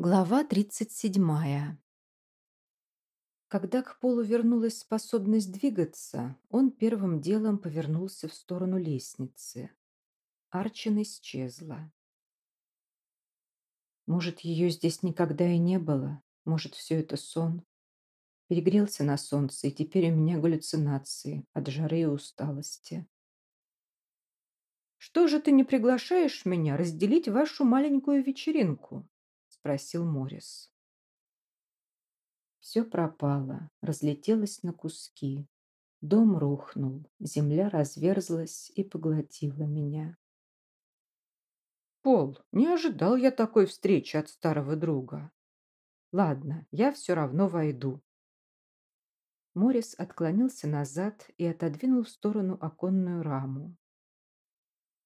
Глава 37. Когда к Полу вернулась способность двигаться, он первым делом повернулся в сторону лестницы. Арчин исчезла. Может, ее здесь никогда и не было? Может, все это сон? Перегрелся на солнце, и теперь у меня галлюцинации от жары и усталости. «Что же ты не приглашаешь меня разделить вашу маленькую вечеринку?» Спросил Морис. Все пропало, разлетелось на куски. Дом рухнул, земля разверзлась и поглотила меня. Пол, не ожидал я такой встречи от старого друга. Ладно, я все равно войду. Морис отклонился назад и отодвинул в сторону оконную раму.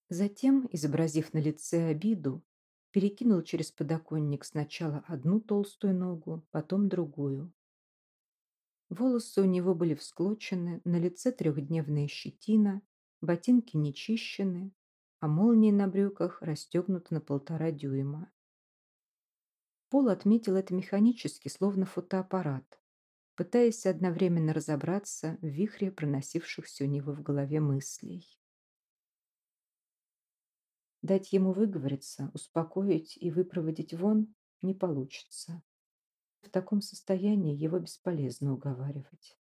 Затем, изобразив на лице обиду, перекинул через подоконник сначала одну толстую ногу, потом другую. Волосы у него были всклочены, на лице трехдневная щетина, ботинки не чищены, а молнии на брюках расстегнуты на полтора дюйма. Пол отметил это механически, словно фотоаппарат, пытаясь одновременно разобраться в вихре проносившихся у него в голове мыслей. Дать ему выговориться, успокоить и выпроводить вон не получится. В таком состоянии его бесполезно уговаривать.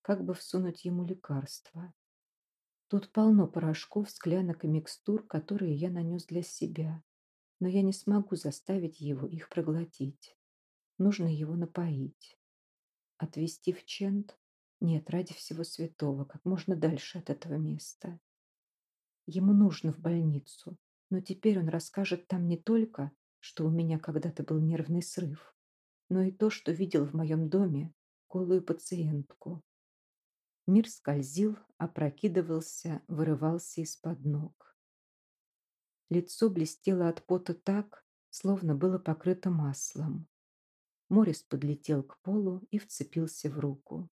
Как бы всунуть ему лекарства? Тут полно порошков, склянок и микстур, которые я нанес для себя. Но я не смогу заставить его их проглотить. Нужно его напоить. Отвезти в Чент? Нет, ради всего святого, как можно дальше от этого места. Ему нужно в больницу. Но теперь он расскажет там не только, что у меня когда-то был нервный срыв, но и то, что видел в моем доме голую пациентку. Мир скользил, опрокидывался, вырывался из-под ног. Лицо блестело от пота так, словно было покрыто маслом. Морис подлетел к полу и вцепился в руку.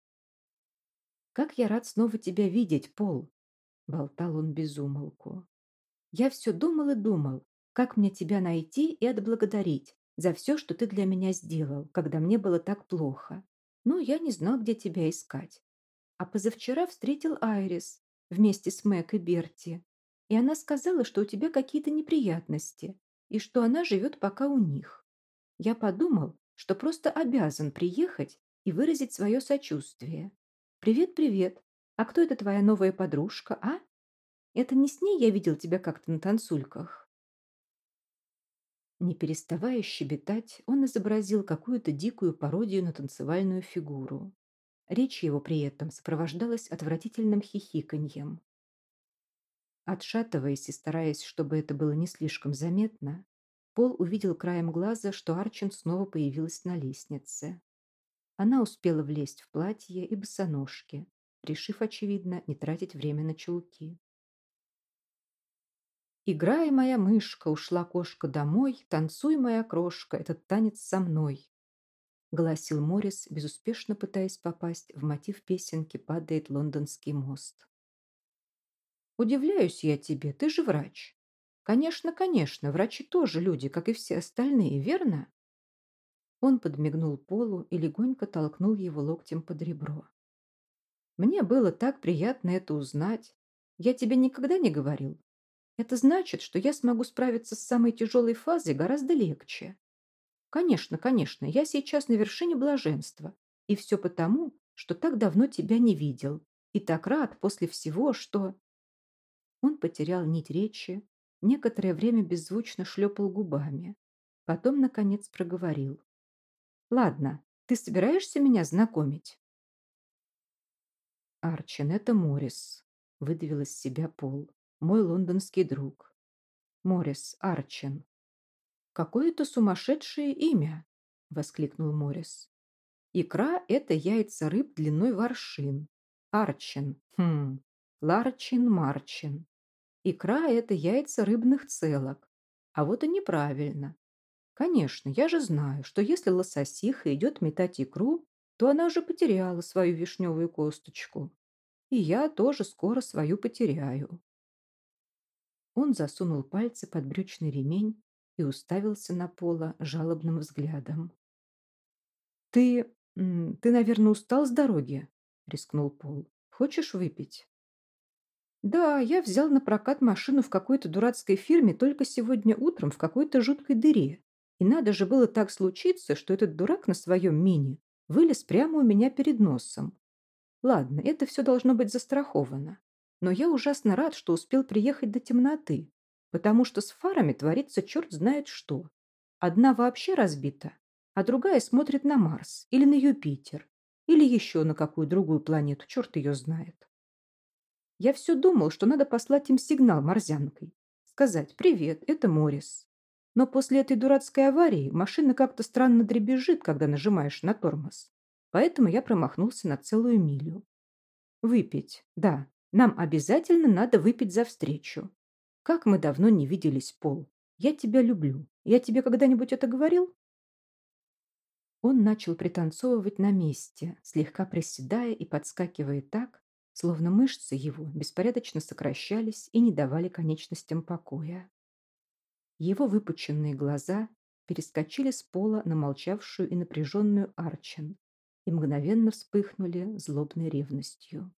«Как я рад снова тебя видеть, Пол!» — болтал он без умолку. Я все думал и думал, как мне тебя найти и отблагодарить за все, что ты для меня сделал, когда мне было так плохо. Но я не знал, где тебя искать. А позавчера встретил Айрис вместе с Мэг и Берти. И она сказала, что у тебя какие-то неприятности, и что она живет пока у них. Я подумал, что просто обязан приехать и выразить свое сочувствие. «Привет-привет. А кто это твоя новая подружка, а?» Это не с ней я видел тебя как-то на танцульках?» Не переставая щебетать, он изобразил какую-то дикую пародию на танцевальную фигуру. Речь его при этом сопровождалась отвратительным хихиканьем. Отшатываясь и стараясь, чтобы это было не слишком заметно, Пол увидел краем глаза, что Арчин снова появилась на лестнице. Она успела влезть в платье и босоножки, решив, очевидно, не тратить время на чулки. Играй, моя мышка, ушла кошка домой, танцуй, моя крошка, этот танец со мной. Голосил Морис, безуспешно пытаясь попасть в мотив песенки «Падает лондонский мост». Удивляюсь я тебе, ты же врач. Конечно, конечно, врачи тоже люди, как и все остальные, верно? Он подмигнул Полу и легонько толкнул его локтем под ребро. Мне было так приятно это узнать. Я тебе никогда не говорил, это значит, что я смогу справиться с самой тяжелой фазой гораздо легче. Конечно, конечно, я сейчас на вершине блаженства. И все потому, что так давно тебя не видел. И так рад после всего, что... Он потерял нить речи, некоторое время беззвучно шлепал губами. Потом, наконец, проговорил. «Ладно, ты собираешься меня знакомить?» «Арчин, это Моррис», — выдавил из себя Пол мой лондонский друг. Морис Арчен. «Какое-то сумасшедшее имя!» – воскликнул Морис. «Икра – это яйца рыб длиной в аршин. Арчен. Хм. Ларчин-марчин. Икра – это яйца рыбных целок. А вот и неправильно. Конечно, я же знаю, что если лососиха идет метать икру, то она уже потеряла свою вишневую косточку. И я тоже скоро свою потеряю. Он засунул пальцы под брючный ремень и уставился на Пола жалобным взглядом. «Ты... ты, наверное, устал с дороги?» — рискнул Пол. «Хочешь выпить?» «Да, я взял на прокат машину в какой-то дурацкой фирме только сегодня утром в какой-то жуткой дыре. И надо же было так случиться, что этот дурак на своем мини вылез прямо у меня перед носом. Ладно, это все должно быть застраховано. Но я ужасно рад, что успел приехать до темноты, потому что с фарами творится черт знает что. Одна вообще разбита, а другая смотрит на Марс или на Юпитер, или еще на какую другую планету, черт ее знает. Я все думал, что надо послать им сигнал морзянкой, сказать «Привет, это Морис». Но после этой дурацкой аварии машина как-то странно дребезжит, когда нажимаешь на тормоз. Поэтому я промахнулся на целую милю. Выпить, да, нам обязательно надо выпить за встречу. Как мы давно не виделись, Пол. Я тебя люблю. Я тебе когда-нибудь это говорил? Он начал пританцовывать на месте, слегка приседая и подскакивая так, словно мышцы его беспорядочно сокращались и не давали конечностям покоя. Его выпученные глаза перескочили с пола на молчавшую и напряженную Арчен и мгновенно вспыхнули злобной ревностью.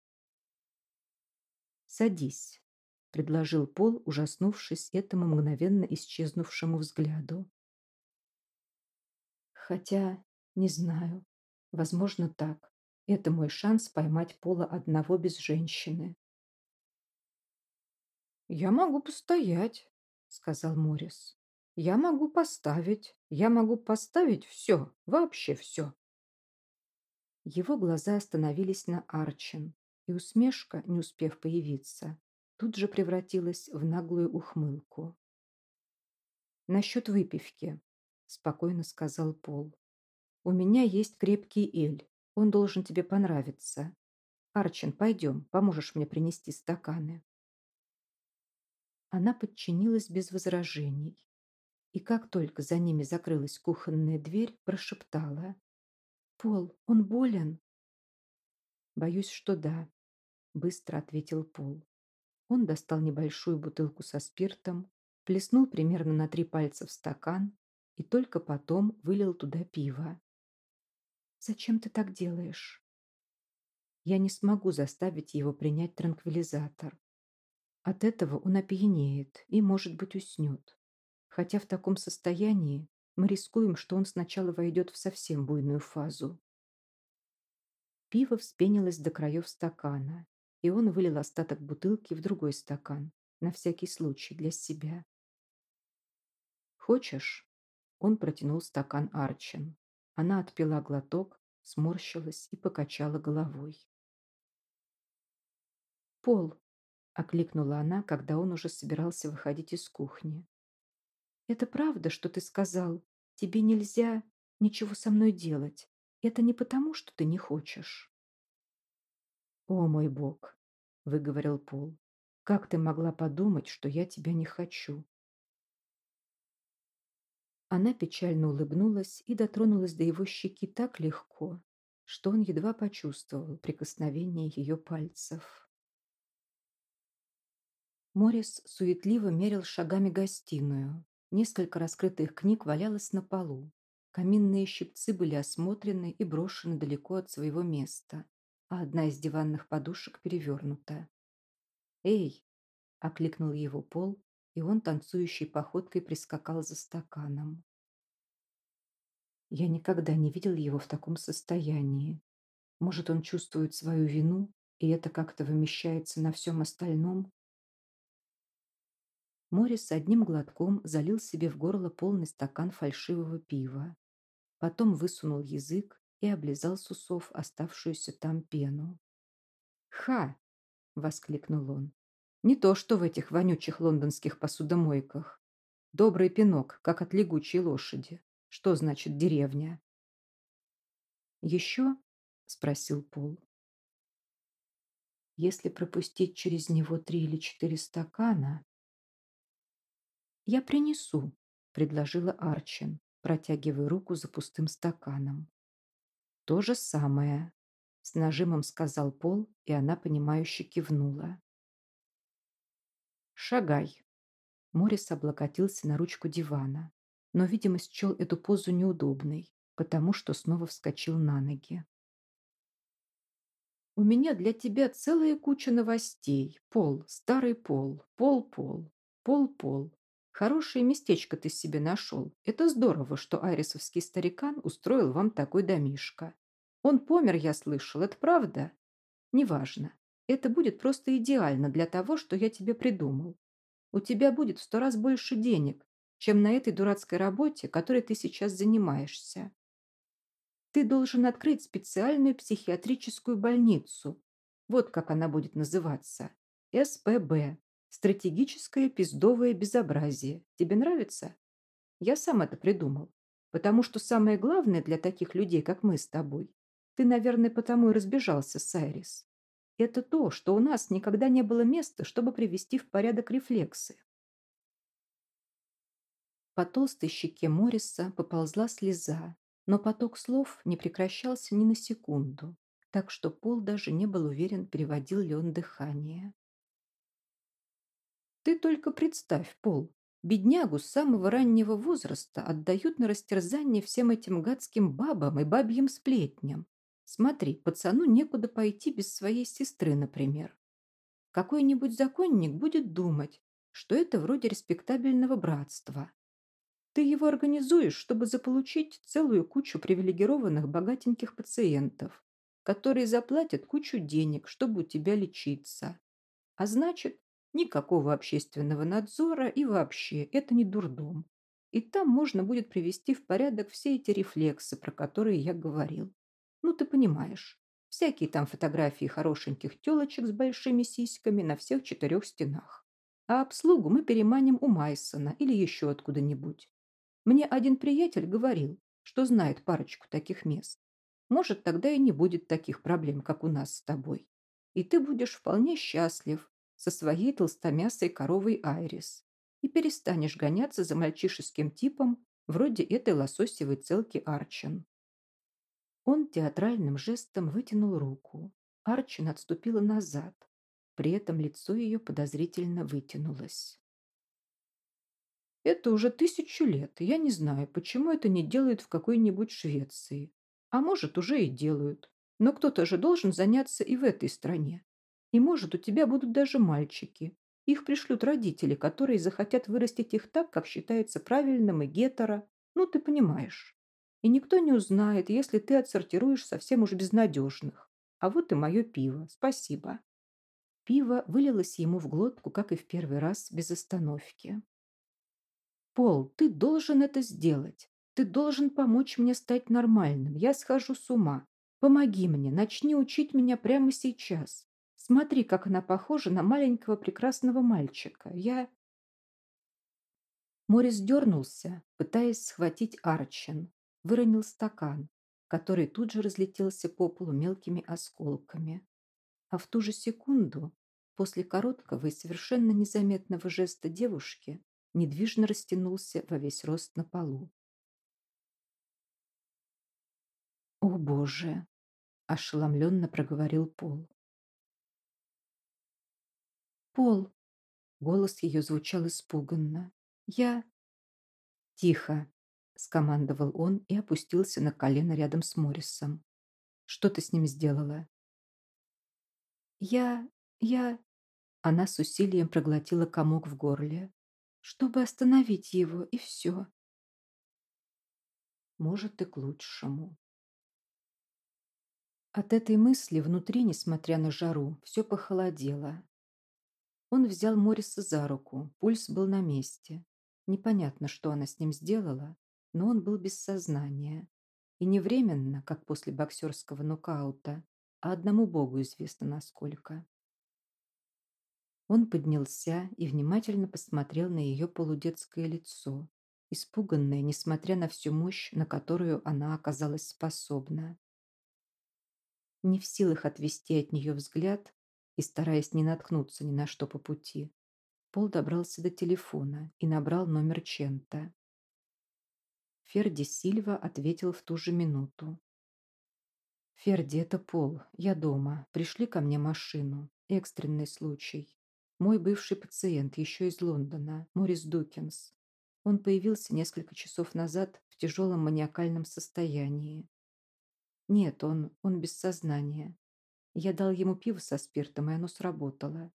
«Садись», — предложил Пол, ужаснувшись этому мгновенно исчезнувшему взгляду. «Хотя, не знаю, возможно так. Это мой шанс поймать Пола одного без женщины». «Я могу постоять», — сказал Морис. «Я могу поставить. Я могу поставить все, вообще все». Его глаза остановились на Арчин, и усмешка, не успев появиться, тут же превратилась в наглую ухмылку. «Насчет выпивки», — спокойно сказал Пол. «У меня есть крепкий эль. Он должен тебе понравиться. Арчин, пойдем, поможешь мне принести стаканы». Она подчинилась без возражений. И как только за ними закрылась кухонная дверь, прошептала. «Пол, он болен?» «Боюсь, что да», — быстро ответил Пол. Он достал небольшую бутылку со спиртом, плеснул примерно на три пальца в стакан и только потом вылил туда пиво. «Зачем ты так делаешь?» «Я не смогу заставить его принять транквилизатор. От этого он опьянеет и, может быть, уснет. Хотя в таком состоянии мы рискуем, что он сначала войдет в совсем буйную фазу. Пиво вспенилось до краев стакана, и он вылил остаток бутылки в другой стакан, на всякий случай, для себя. «Хочешь?» Он протянул стакан Арчин. Она отпила глоток, сморщилась и покачала головой. «Пол!» — окликнула она, когда он уже собирался выходить из кухни. «Это правда, что ты сказал? Тебе нельзя ничего со мной делать. Это не потому, что ты не хочешь». «О, мой бог!» — выговорил Пол. «Как ты могла подумать, что я тебя не хочу?» Она печально улыбнулась и дотронулась до его щеки так легко, что он едва почувствовал прикосновение ее пальцев. Морис суетливо мерил шагами гостиную. Несколько раскрытых книг валялось на полу. Каминные щипцы были осмотрены и брошены далеко от своего места, а одна из диванных подушек перевернута. «Эй!» – окликнул его Пол, и он танцующей походкой прискакал за стаканом. Я никогда не видел его в таком состоянии. Может, он чувствует свою вину, и это как-то вымещается на всем остальном? Морис одним глотком залил себе в горло полный стакан фальшивого пива. Потом высунул язык и облизал с усов оставшуюся там пену. «Ха!» — воскликнул он. «Не то, что в этих вонючих лондонских посудомойках. Добрый пинок, как от лягучей лошади. Что значит деревня?» «Еще?» — спросил Пол. «Если пропустить через него три или четыре стакана, «Я принесу», — предложила Арчин, протягивая руку за пустым стаканом. «То же самое», — с нажимом сказал Пол, и она, понимающе кивнула. «Шагай». Морис облокотился на ручку дивана. но, видимо, счел эту позу неудобной, потому что снова вскочил на ноги. «У меня для тебя целая куча новостей. Пол, старый пол, пол-пол, пол-пол. Хорошее местечко ты себе нашел. Это здорово, что айрисовский старикан устроил вам такой домишко. Он помер, я слышал, это правда? Неважно. Это будет просто идеально для того, что я тебе придумал. У тебя будет в сто раз больше денег, чем на этой дурацкой работе, которой ты сейчас занимаешься. Ты должен открыть специальную психиатрическую больницу. Вот как она будет называться. СПБ. Стратегическое пиздовое безобразие. Тебе нравится? Я сам это придумал. Потому что самое главное для таких людей, как мы с тобой, ты, наверное, потому и разбежался с Айрис. Это то, что у нас никогда не было места, чтобы привести в порядок рефлексы. По толстой щеке Морриса поползла слеза, но поток слов не прекращался ни на секунду, так что Пол даже не был уверен, переводил ли он дыхание. Ты только представь, Пол, беднягу с самого раннего возраста отдают на растерзание всем этим гадским бабам и бабьим сплетням. Смотри, пацану некуда пойти без своей сестры, например. Какой-нибудь законник будет думать, что это вроде респектабельного братства. Ты его организуешь, чтобы заполучить целую кучу привилегированных богатеньких пациентов, которые заплатят кучу денег, чтобы у тебя лечиться. А значит, Никакого общественного надзора и вообще это не дурдом. И там можно будет привести в порядок все эти рефлексы, про которые я говорил. Ну, ты понимаешь, всякие там фотографии хорошеньких телочек с большими сиськами на всех четырех стенах. А обслугу мы переманим у Майсона или еще откуда-нибудь. Мне один приятель говорил, что знает парочку таких мест. Может, тогда и не будет таких проблем, как у нас с тобой. И ты будешь вполне счастлив, со своей толстомясой коровой Айрис и перестанешь гоняться за мальчишеским типом вроде этой лососевой целки Арчин. Он театральным жестом вытянул руку. Арчин отступила назад. При этом лицо ее подозрительно вытянулось. Это уже тысячу лет, я не знаю, почему это не делают в какой-нибудь Швеции. А может, уже и делают. Но кто-то же должен заняться и в этой стране. И, может, у тебя будут даже мальчики. Их пришлют родители, которые захотят вырастить их так, как считается правильным и гетеро. Ну, ты понимаешь. И никто не узнает, если ты отсортируешь совсем уж безнадежных. А вот и мое пиво. Спасибо. Пиво вылилось ему в глотку, как и в первый раз, без остановки. «Пол, ты должен это сделать. Ты должен помочь мне стать нормальным. Я схожу с ума. Помоги мне, начни учить меня прямо сейчас. Смотри, как она похожа на маленького прекрасного мальчика. Я...» Морис дернулся, пытаясь схватить Арчин. Выронил стакан, который тут же разлетелся по полу мелкими осколками. А в ту же секунду, после короткого и совершенно незаметного жеста девушки, недвижно растянулся во весь рост на полу. «О, Боже!» – ошеломленно проговорил Пол. Пол!» Голос ее звучал испуганно. «Я...» «Тихо!» – скомандовал он и опустился на колено рядом с Моррисом. «Что ты с ним сделала?» «Я... я...» Она с усилием проглотила комок в горле. «Чтобы остановить его, и все». «Может, и к лучшему». От этой мысли внутри, несмотря на жару, все похолодело. Он взял Мориса за руку, пульс был на месте. Непонятно, что она с ним сделала, но он был без сознания. И не временно, как после боксерского нокаута, а одному богу известно насколько. Он поднялся и внимательно посмотрел на ее полудетское лицо, испуганное, несмотря на всю мощь, на которую она оказалась способна. Не в силах отвести от нее взгляд, и стараясь не наткнуться ни на что по пути, Пол добрался до телефона и набрал номер Чента. Ферди Сильва ответил в ту же минуту. «Ферди, это Пол. Я дома. Пришли ко мне машину. Экстренный случай. Мой бывший пациент, еще из Лондона, Морис Дукинс. Он появился несколько часов назад в тяжелом маниакальном состоянии. Нет, он, он без сознания. Я дал ему пиво со спиртом, и оно сработало.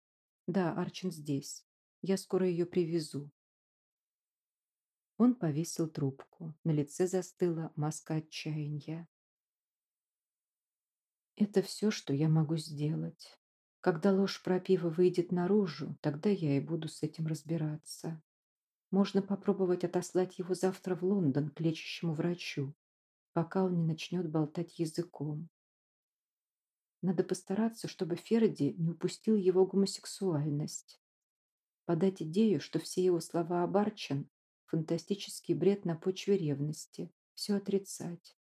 Да, Арчин здесь. Я скоро ее привезу. Он повесил трубку. На лице застыла маска отчаяния. Это все, что я могу сделать. Когда ложь про пиво выйдет наружу, тогда я и буду с этим разбираться. Можно попробовать отослать его завтра в Лондон к лечащему врачу, пока он не начнет болтать языком. Надо постараться, чтобы Ферди не упустил его гомосексуальность. Подать идею, что все его слова об Арчен – фантастический бред на почве ревности, все отрицать.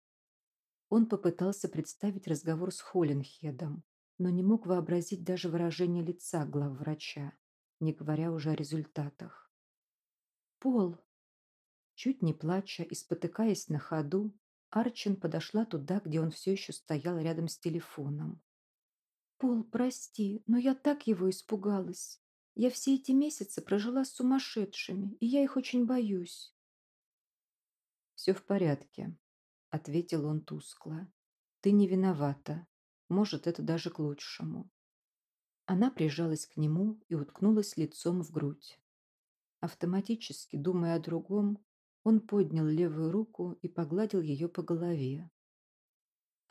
Он попытался представить разговор с Холленхедом, но не мог вообразить даже выражение лица главврача, не говоря уже о результатах. «Пол!» Чуть не плача и спотыкаясь на ходу, Арчин подошла туда, где он все еще стоял рядом с телефоном. «Пол, прости, но я так его испугалась. Я все эти месяцы прожила с сумасшедшими, и я их очень боюсь». «Все в порядке», ответил он тускло. Ты не виновата. Может, это даже к лучшему. Она прижалась к нему и уткнулась лицом в грудь. Автоматически, думая о другом, он поднял левую руку и погладил ее по голове.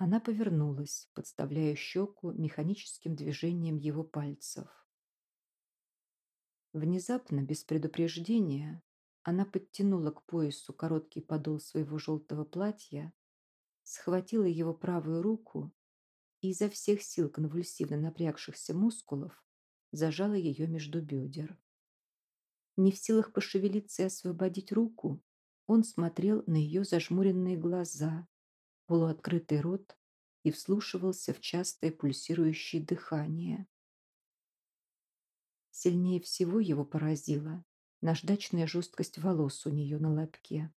Она повернулась, подставляя щеку механическим движением его пальцев. Внезапно, без предупреждения, она подтянула к поясу короткий подол своего желтого платья, схватила его правую руку и изо всех сил конвульсивно напрягшихся мускулов зажала ее между бедер. Не в силах пошевелиться и освободить руку, он смотрел на ее зажмуренные глаза, полуоткрытый рот и вслушивался в частое пульсирующее дыхание. Сильнее всего его поразила наждачная жесткость волос у нее на лобке.